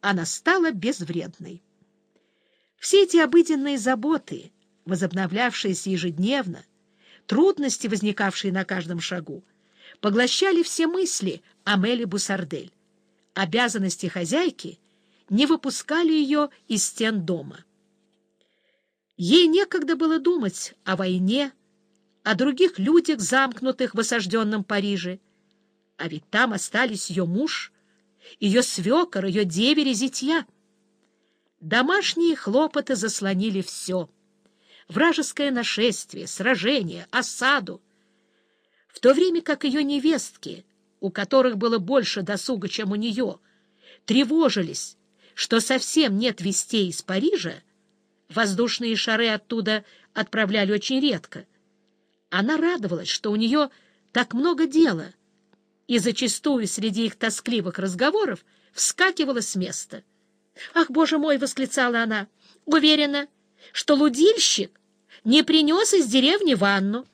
она стала безвредной. Все эти обыденные заботы, возобновлявшиеся ежедневно, трудности, возникавшие на каждом шагу, поглощали все мысли о Меле Бусардель. Обязанности хозяйки не выпускали ее из стен дома. Ей некогда было думать о войне, о других людях, замкнутых в осажденном Париже. А ведь там остались ее муж, ее свекор, ее девери, зятья. Домашние хлопоты заслонили все. Вражеское нашествие, сражение, осаду. В то время как ее невестки, у которых было больше досуга, чем у нее, тревожились, что совсем нет вестей из Парижа, воздушные шары оттуда отправляли очень редко — она радовалась, что у нее так много дела, и зачастую среди их тоскливых разговоров вскакивала с места. «Ах, боже мой!» — восклицала она. «Уверена, что лудильщик не принес из деревни ванну.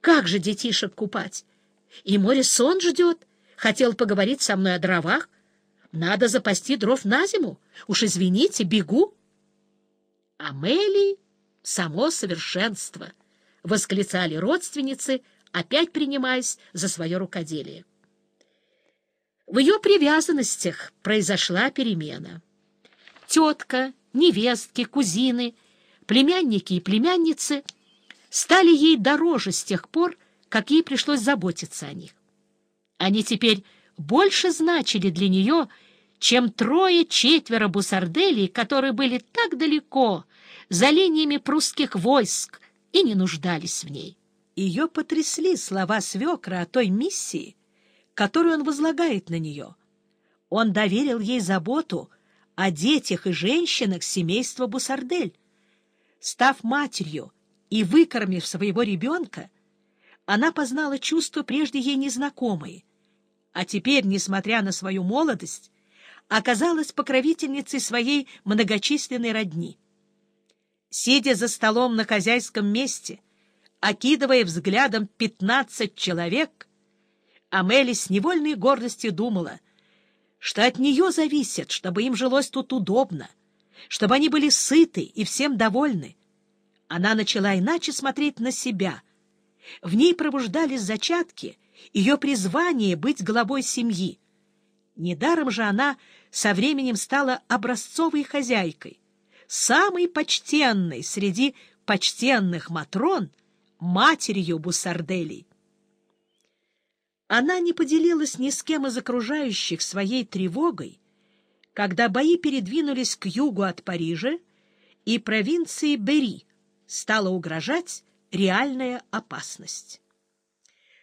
Как же детишек купать? И Морисон ждет. Хотел поговорить со мной о дровах. Надо запасти дров на зиму. Уж извините, бегу». Амелии — само совершенство —— восклицали родственницы, опять принимаясь за свое рукоделие. В ее привязанностях произошла перемена. Тетка, невестки, кузины, племянники и племянницы стали ей дороже с тех пор, как ей пришлось заботиться о них. Они теперь больше значили для нее, чем трое-четверо бусарделей, которые были так далеко, за линиями прусских войск, и не нуждались в ней. Ее потрясли слова свекра о той миссии, которую он возлагает на нее. Он доверил ей заботу о детях и женщинах семейства Бусардель. Став матерью и выкормив своего ребенка, она познала чувства прежде ей незнакомые, а теперь, несмотря на свою молодость, оказалась покровительницей своей многочисленной родни сидя за столом на хозяйском месте, окидывая взглядом пятнадцать человек, Амели с невольной гордостью думала, что от нее зависит, чтобы им жилось тут удобно, чтобы они были сыты и всем довольны. Она начала иначе смотреть на себя. В ней пробуждались зачатки ее призвания быть главой семьи. Недаром же она со временем стала образцовой хозяйкой — самой почтенной среди почтенных Матрон, матерью Бусарделей. Она не поделилась ни с кем из окружающих своей тревогой, когда бои передвинулись к югу от Парижа, и провинции Бери стала угрожать реальная опасность.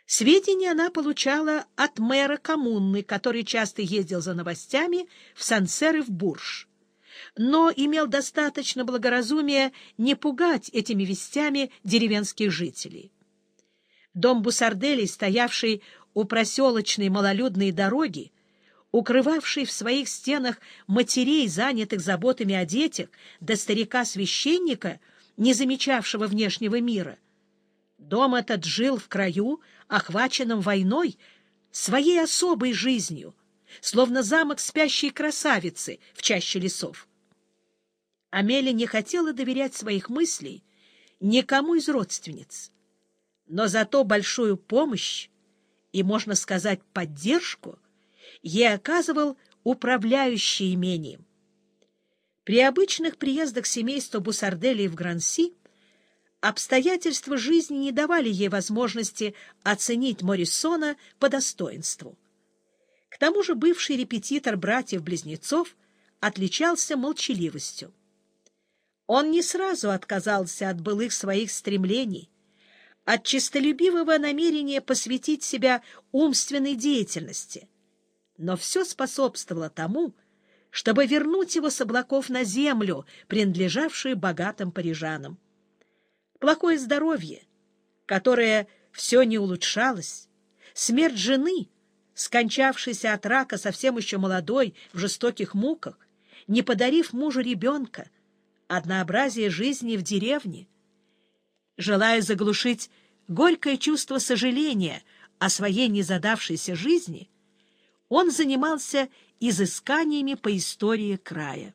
Сведения она получала от мэра коммуны, который часто ездил за новостями в Сансер и в Бурж но имел достаточно благоразумия не пугать этими вестями деревенских жителей. Дом Бусарделей, стоявший у проселочной малолюдной дороги, укрывавший в своих стенах матерей, занятых заботами о детях, до старика-священника, не замечавшего внешнего мира. Дом этот жил в краю, охваченном войной, своей особой жизнью, словно замок спящей красавицы в чаще лесов. Амелия не хотела доверять своих мыслей никому из родственниц. Но зато большую помощь и, можно сказать, поддержку ей оказывал управляющий имением. При обычных приездах семейства Бусарделей в Гранси обстоятельства жизни не давали ей возможности оценить Морисона по достоинству. К тому же бывший репетитор братьев-близнецов отличался молчаливостью. Он не сразу отказался от былых своих стремлений, от честолюбивого намерения посвятить себя умственной деятельности, но все способствовало тому, чтобы вернуть его с облаков на землю, принадлежавшую богатым парижанам. Плохое здоровье, которое все не улучшалось, смерть жены, скончавшейся от рака совсем еще молодой, в жестоких муках, не подарив мужу ребенка, однообразие жизни в деревне. Желая заглушить горькое чувство сожаления о своей незадавшейся жизни, он занимался изысканиями по истории края.